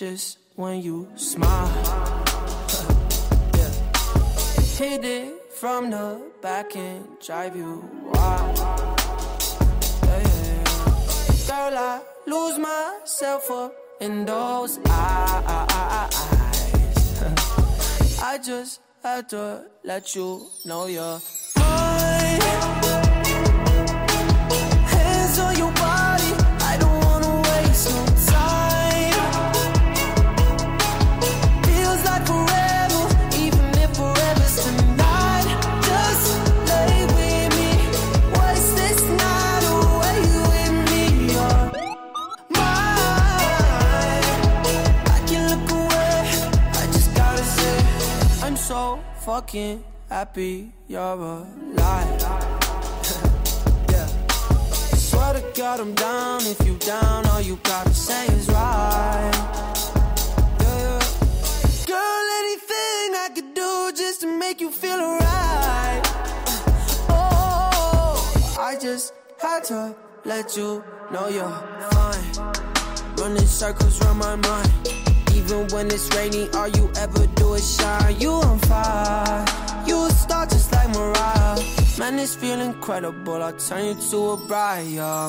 precious when you smile. yeah. Hit it from the back and drive you wild. Yeah, yeah, Girl, I lose myself up in those eyes. I just had to let you know you're fucking happy you're alive. yeah. I swear to God, I'm down. If you down, all you gotta say is right. Yeah. Girl, anything I could do just to make you feel alright. Uh, oh, I just had to let you know you're fine. Running circles around my mind. Even when it's rainy, all you ever do is shine. You on fire, you a star just like Mariah. Man, this feeling incredible. I turn you to a bride. Yeah,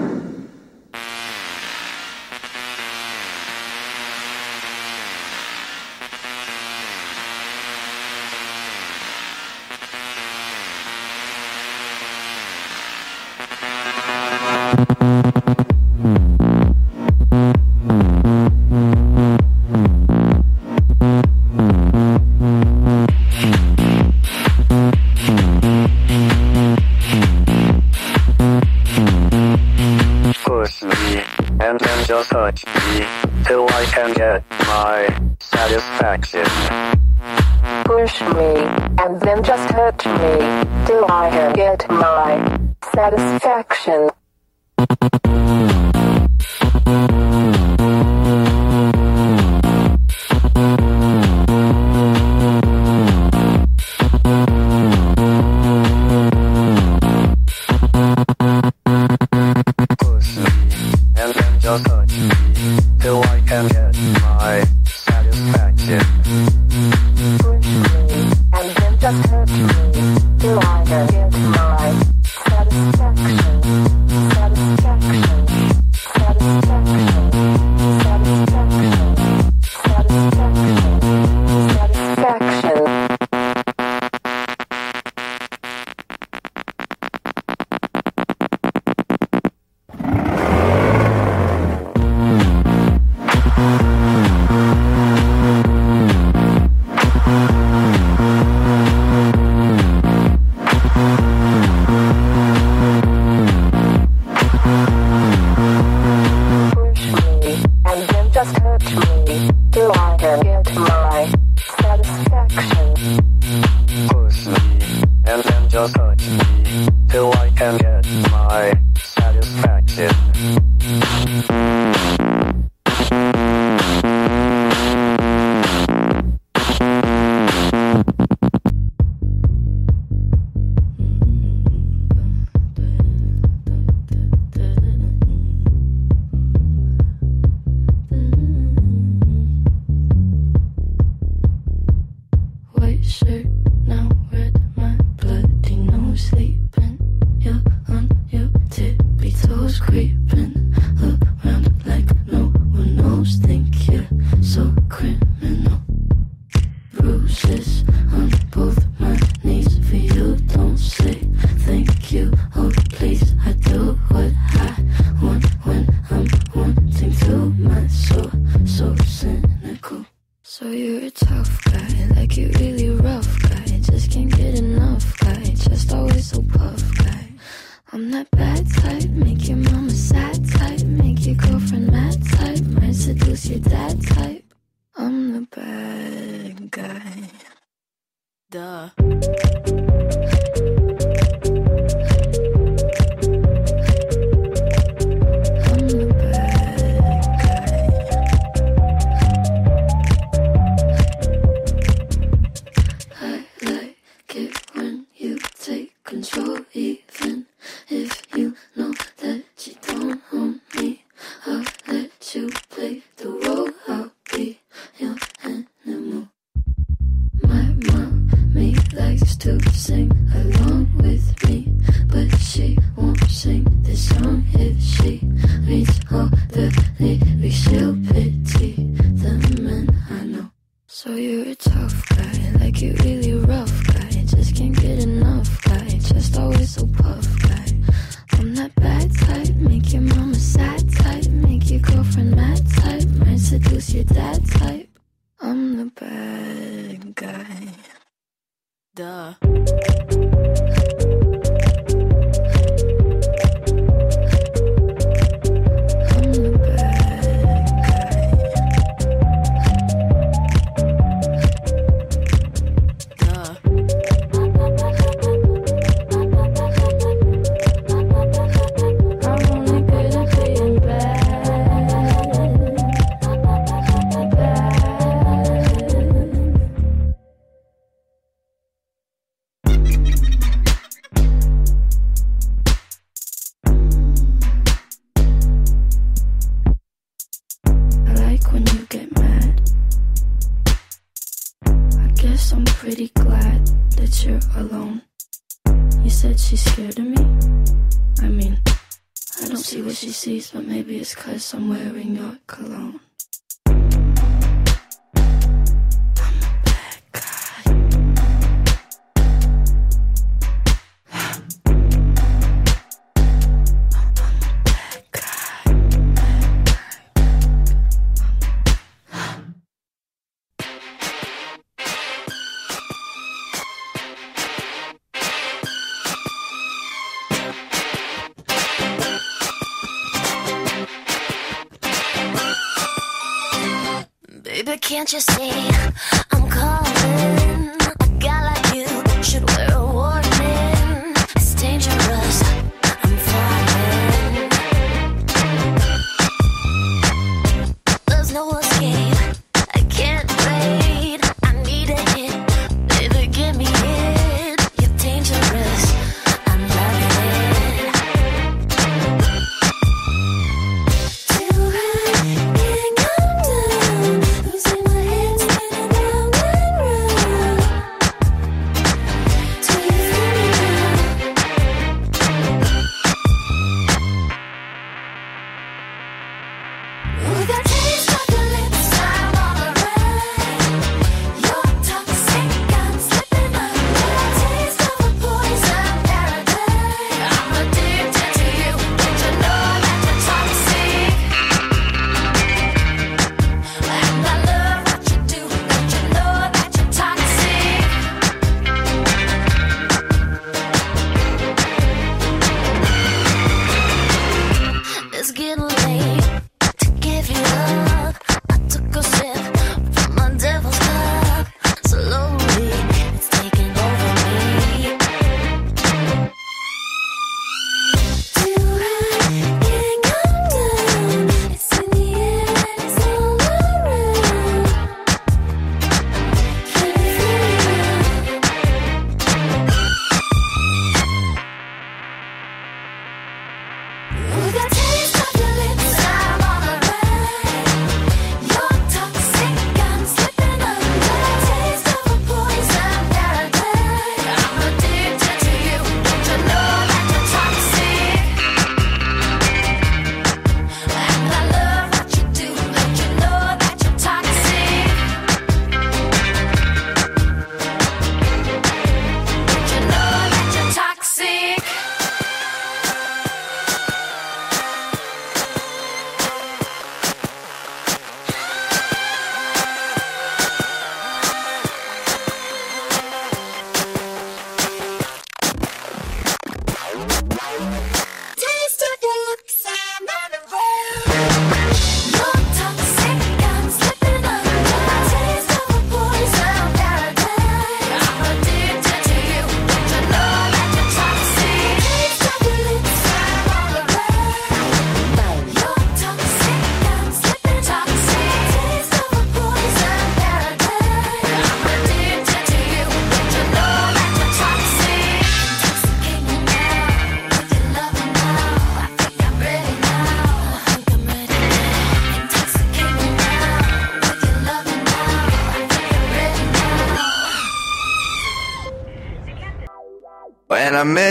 Can't you see?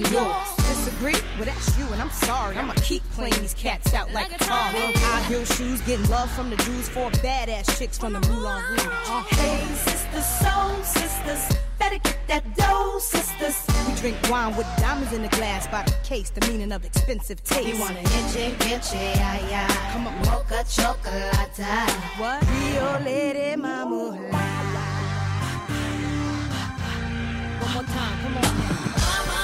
than yours. Disagree? Well, that's you, and I'm sorry. I'ma keep playing these cats out like Atari. High heel shoes, getting love from the Jews, four badass chicks from the Moulin Rouge. Hey, sisters, soul sisters, better get that dough, sisters. We drink wine with diamonds in the glass by the case, the meaning of expensive taste. You wanna inche, inche, ay. Come on, mocha chocolate. What? Rio Lady Mama. One more time, come on. Mama.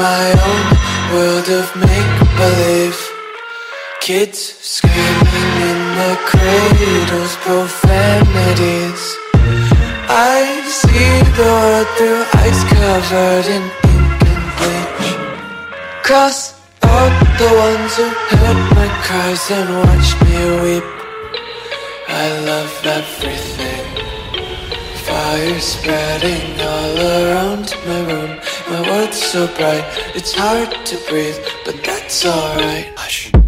my own world of make believe. Kids screaming in the cradles, profanities. I see the world through ice covered in ink and bleach. Cross out the ones who heard my cries and watched me weep. I love everything. Fire spreading all around my room my world's so bright. It's hard to breathe, but that's alright. Hush.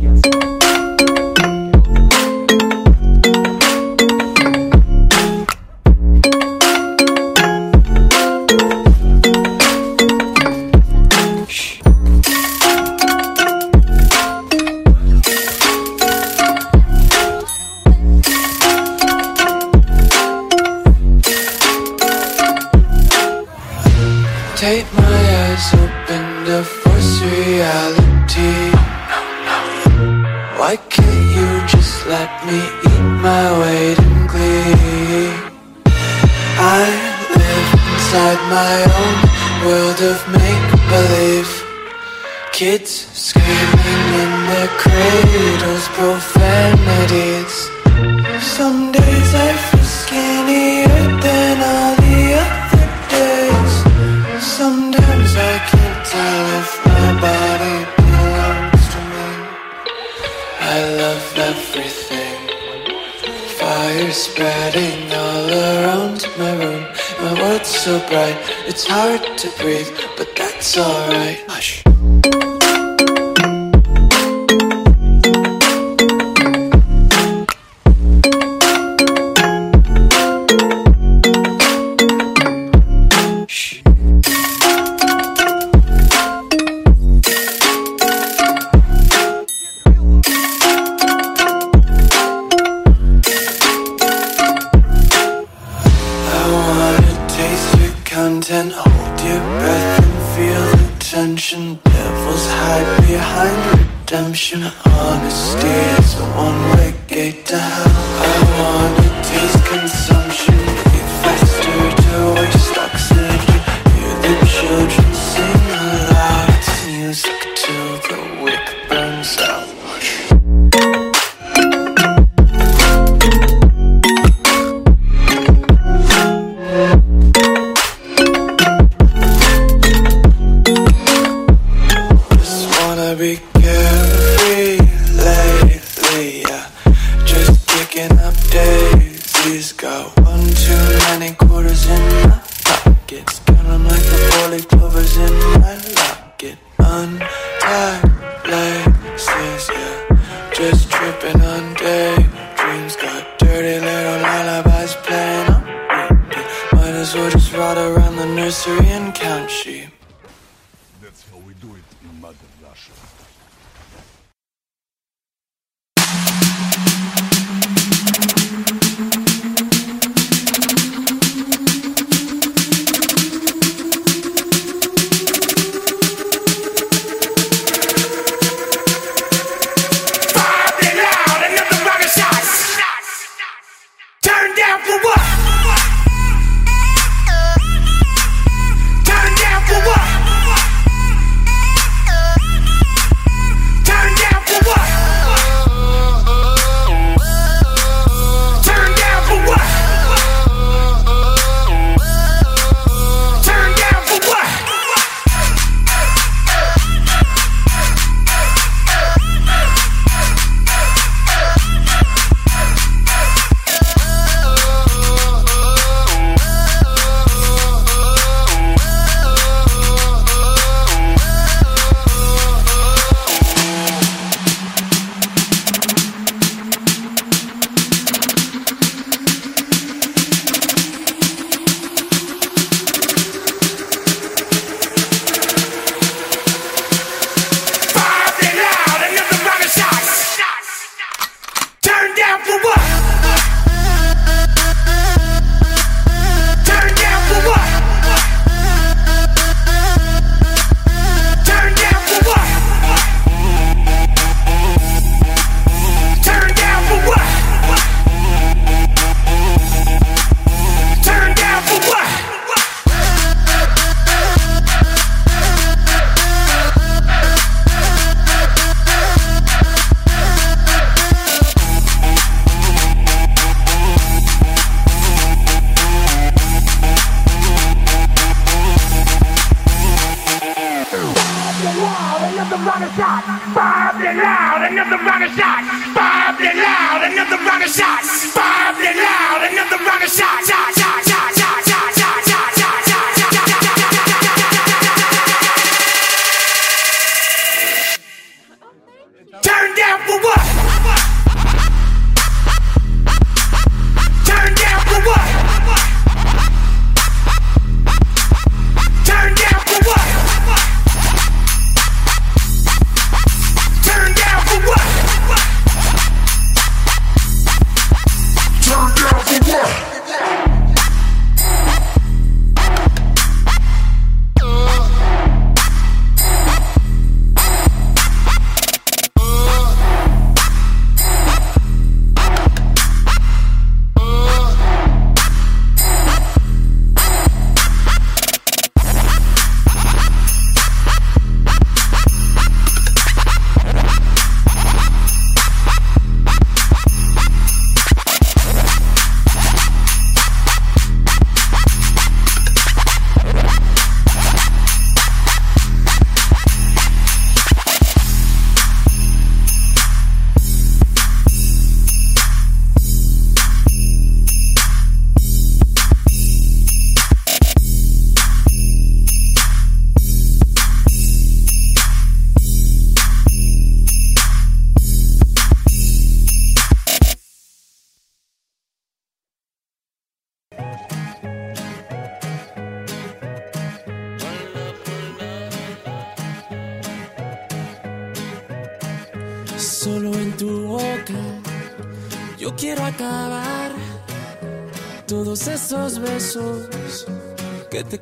thing. Fire spreading all around my room. My world's so bright, it's hard to breathe, but that's alright. Hush.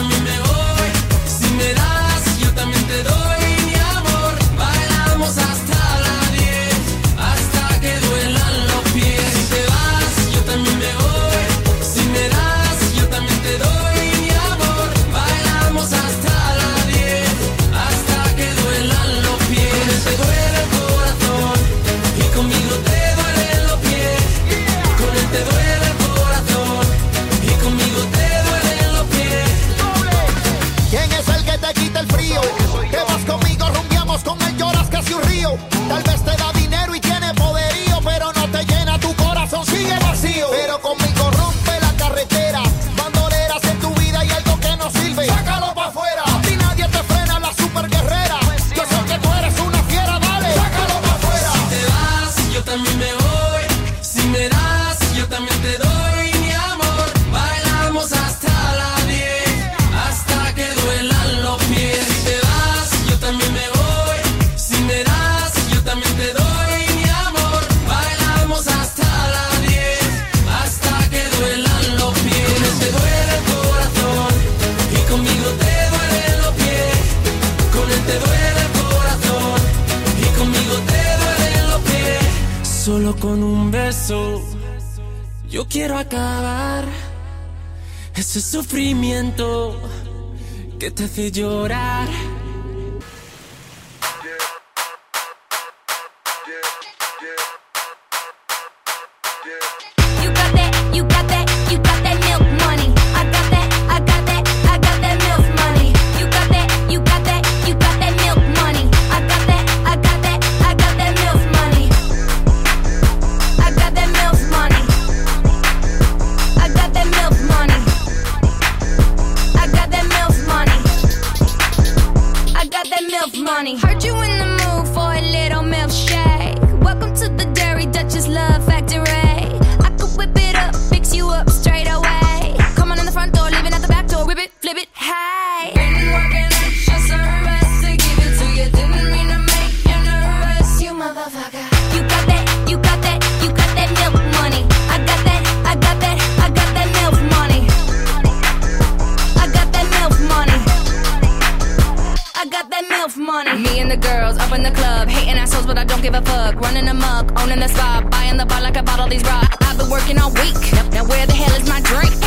a mí me. te hace llorar. give a fuck. Running amok, owning the spot, buying the bar like I bought all these rocks. I've been working all week. Now where the hell is my drink?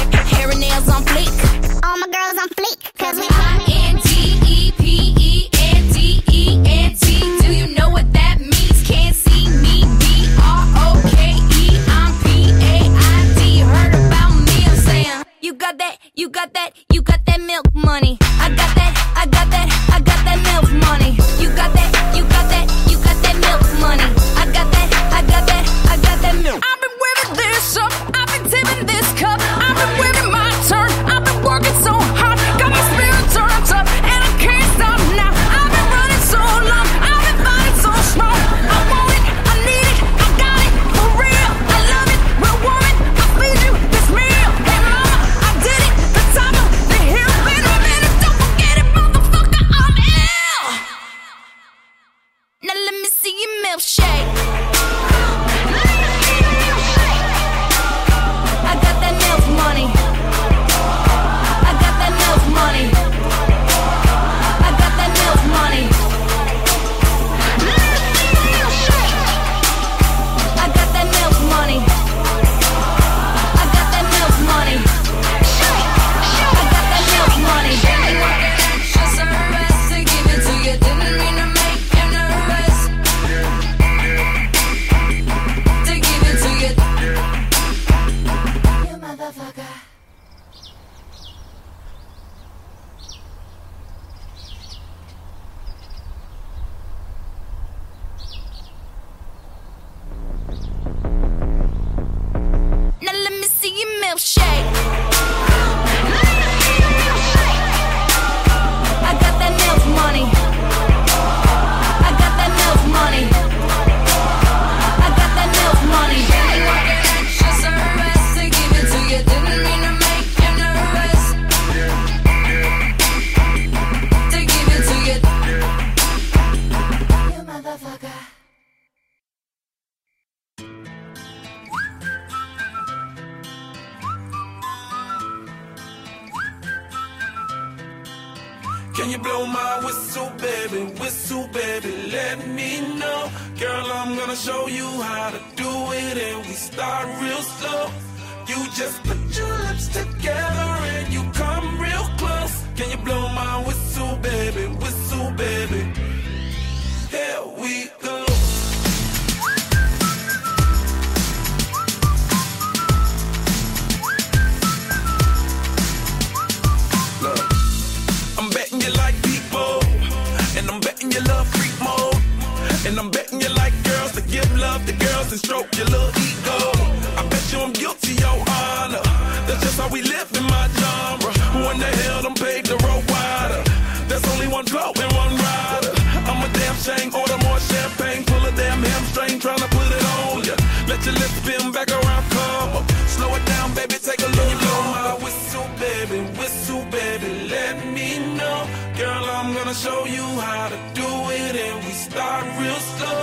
show you how to do it, and we start real slow.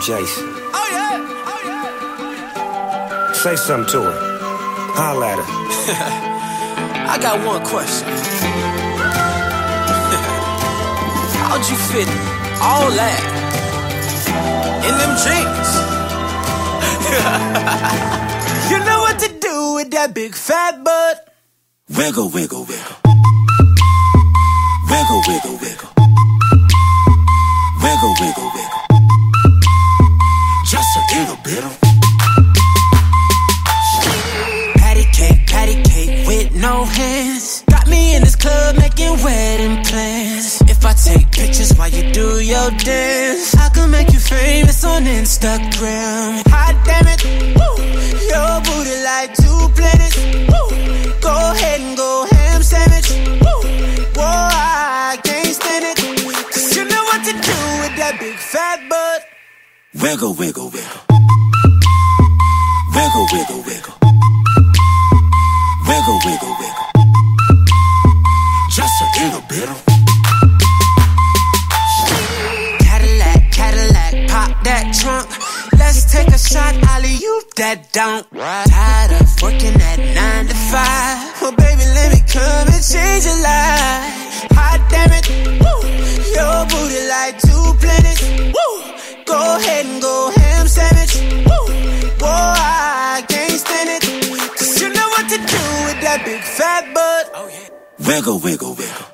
Jason. Oh yeah, oh yeah. Say something to her. Holla at her. I got one question. How'd you fit all that in them jeans? you know what to do with that big fat butt. Wiggle, wiggle, wiggle. Wiggle, wiggle, wiggle. Wiggle, wiggle, wiggle. Little. Patty cake, patty cake with no hands. Got me in this club making wedding plans. If I take pictures while you do your dance, I can make you famous on Instagram. Hot damn it. Your booty like two planets. Wiggle, wiggle, wiggle. Wiggle, wiggle, wiggle. Wiggle, wiggle, wiggle. Just a little bit of. Cadillac, Cadillac, pop that trunk. Let's take a shot, Ollie, you that don't. Tired of working at nine to five. Well, baby, let me come and change your life. Hot damn it, woo. Your booty like two planets, woo. Go ahead and go ham sandwich, woo. Whoa, I can't stand it. Cause you know what to do with that big fat butt. Oh, wiggle, wiggle, wiggle.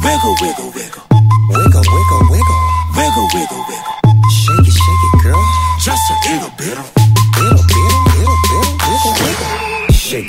Wiggle, wiggle, wiggle. Wiggle, wiggle, wiggle. Wiggle, wiggle, wiggle. Shake it, shake it, girl. Just a little bit of.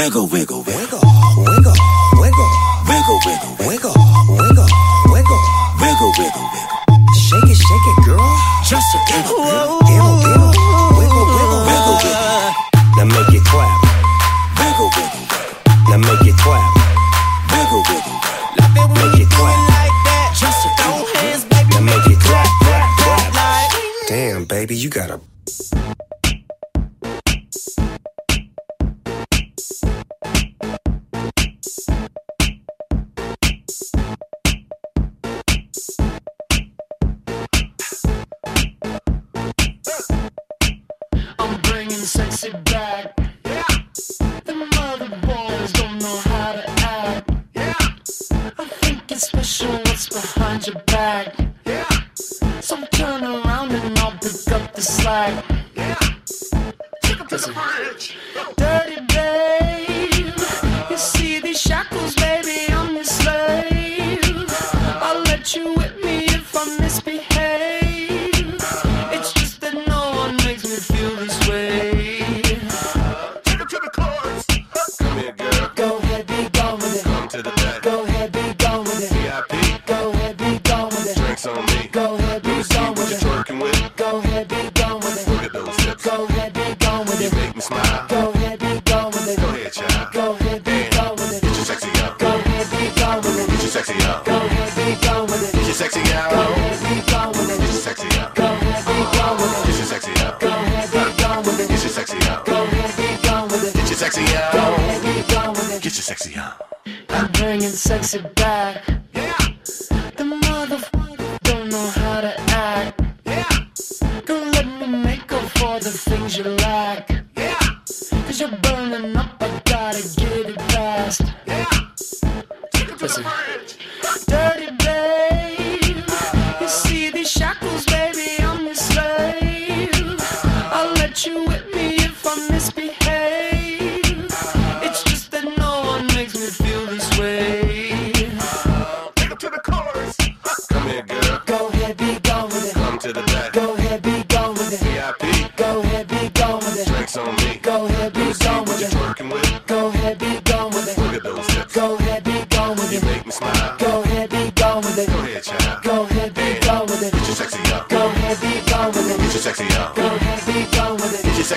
Wiggle, wiggle, wiggle. Ahead, be gone with it. Get your sexy out. Go ahead, be gone with it. Get your sexy out. Go ahead, be gone with Get your sexy out. Go ahead, be gone with it. Get your sexy out. Go ahead, be gone with it. Get your sexy out. Go ahead, be gone with it. Get your sexy Go ahead, be gone with it. Get your sexy out. I'm bringing sexy back. The motherfucker don't know how to act. Don't let me make up for the things you lack. Cause you're burning up, I gotta get it fast. Listen.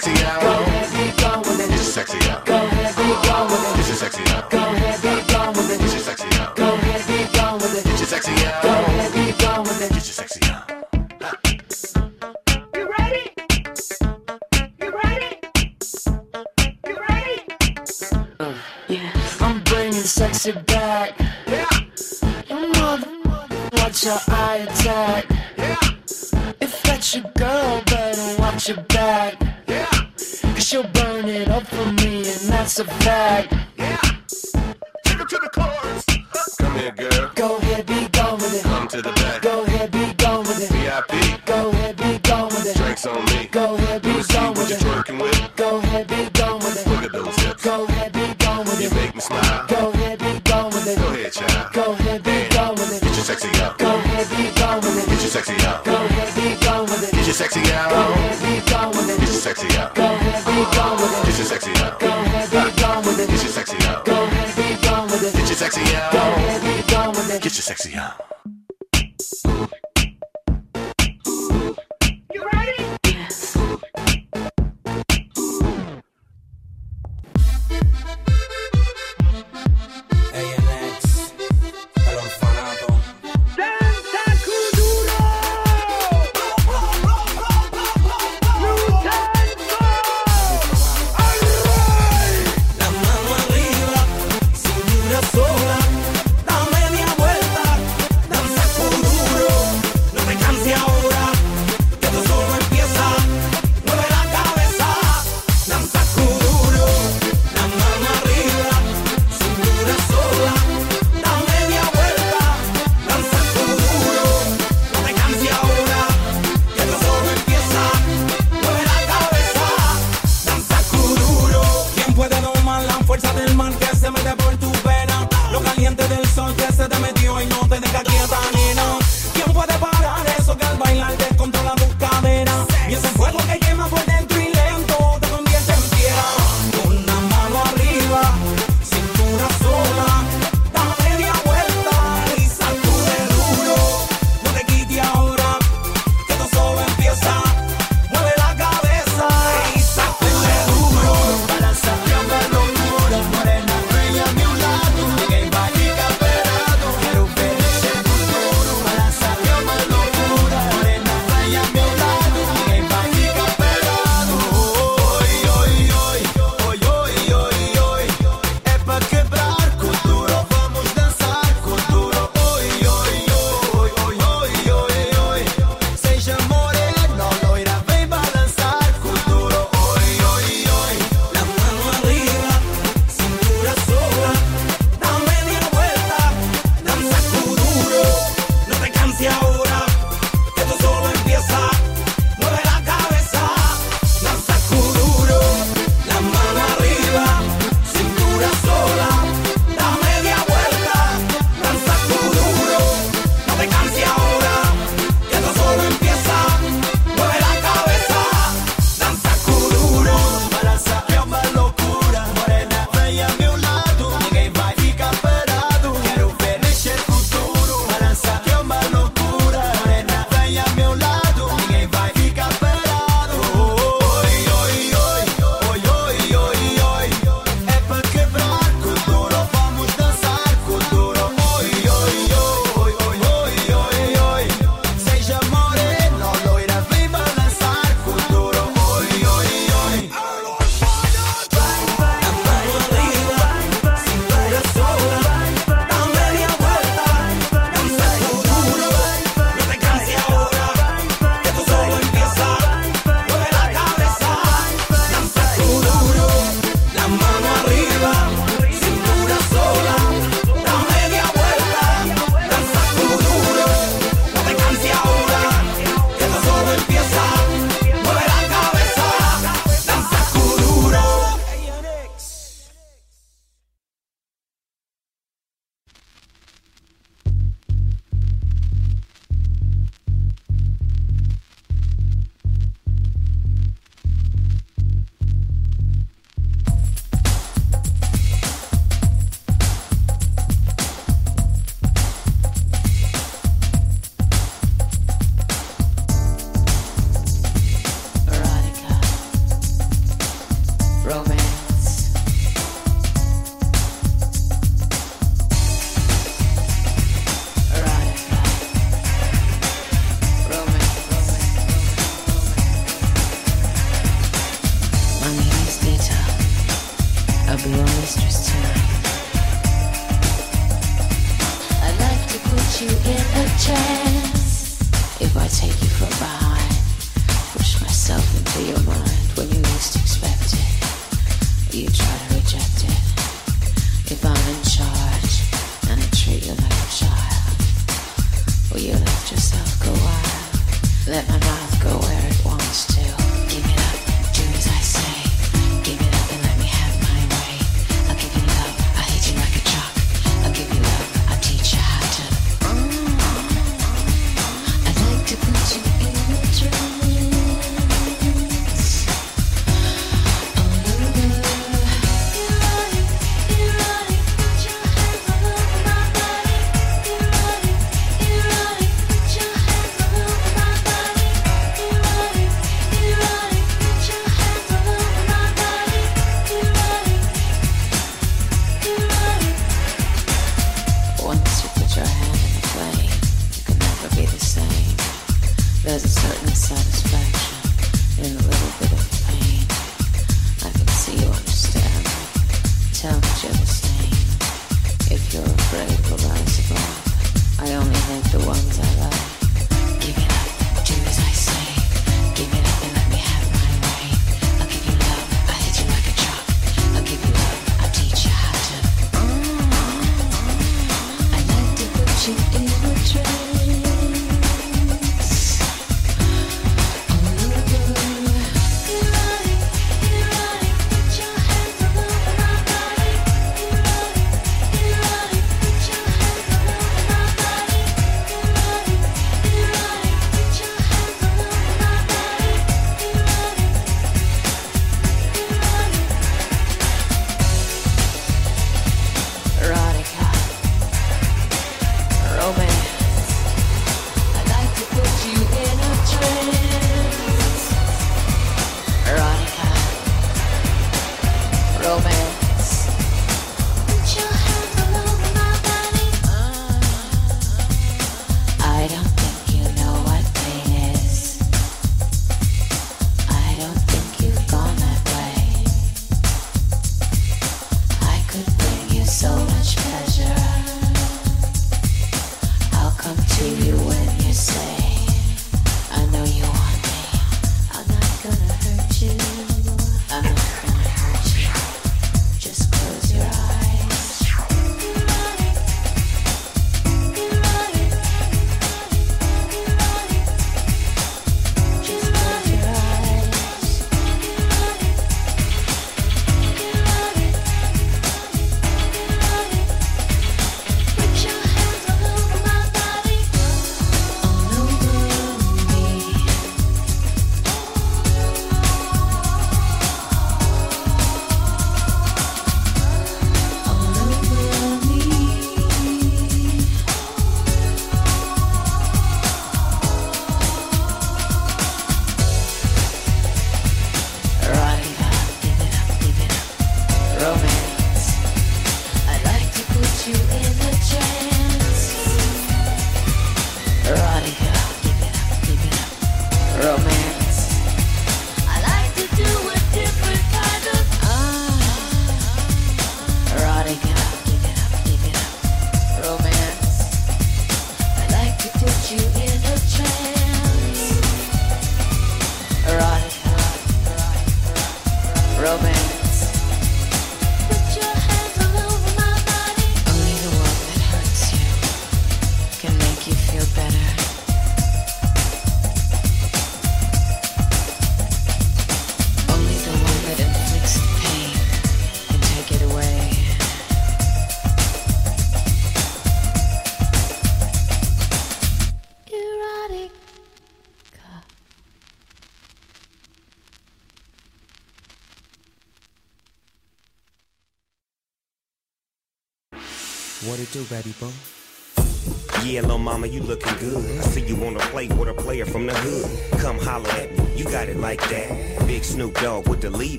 Santiago.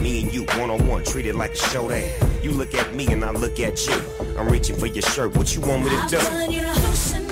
Me and you, one on one, treated like a show day. You look at me and I look at you. I'm reaching for your shirt. What you want me to do?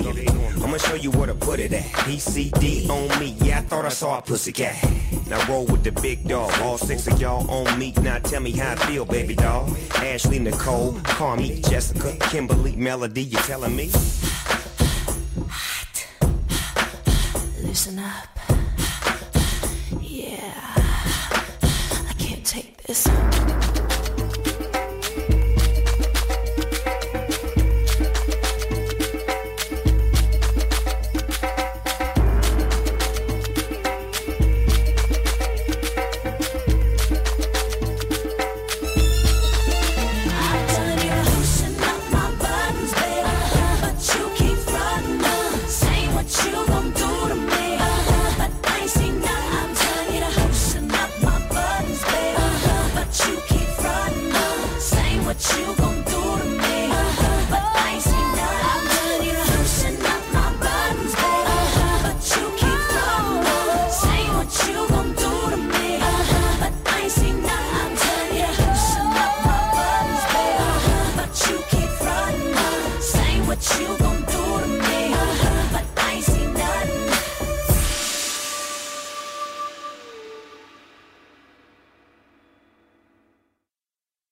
it. I'ma show you where to put it at. PCD on me, yeah, I thought I saw a pussy cat. Now roll with the big dog, all six of y'all on me. Now tell me how I feel, baby doll. Ashley, Nicole, Carmit, Jessica, Kimberly, Melody, you telling me?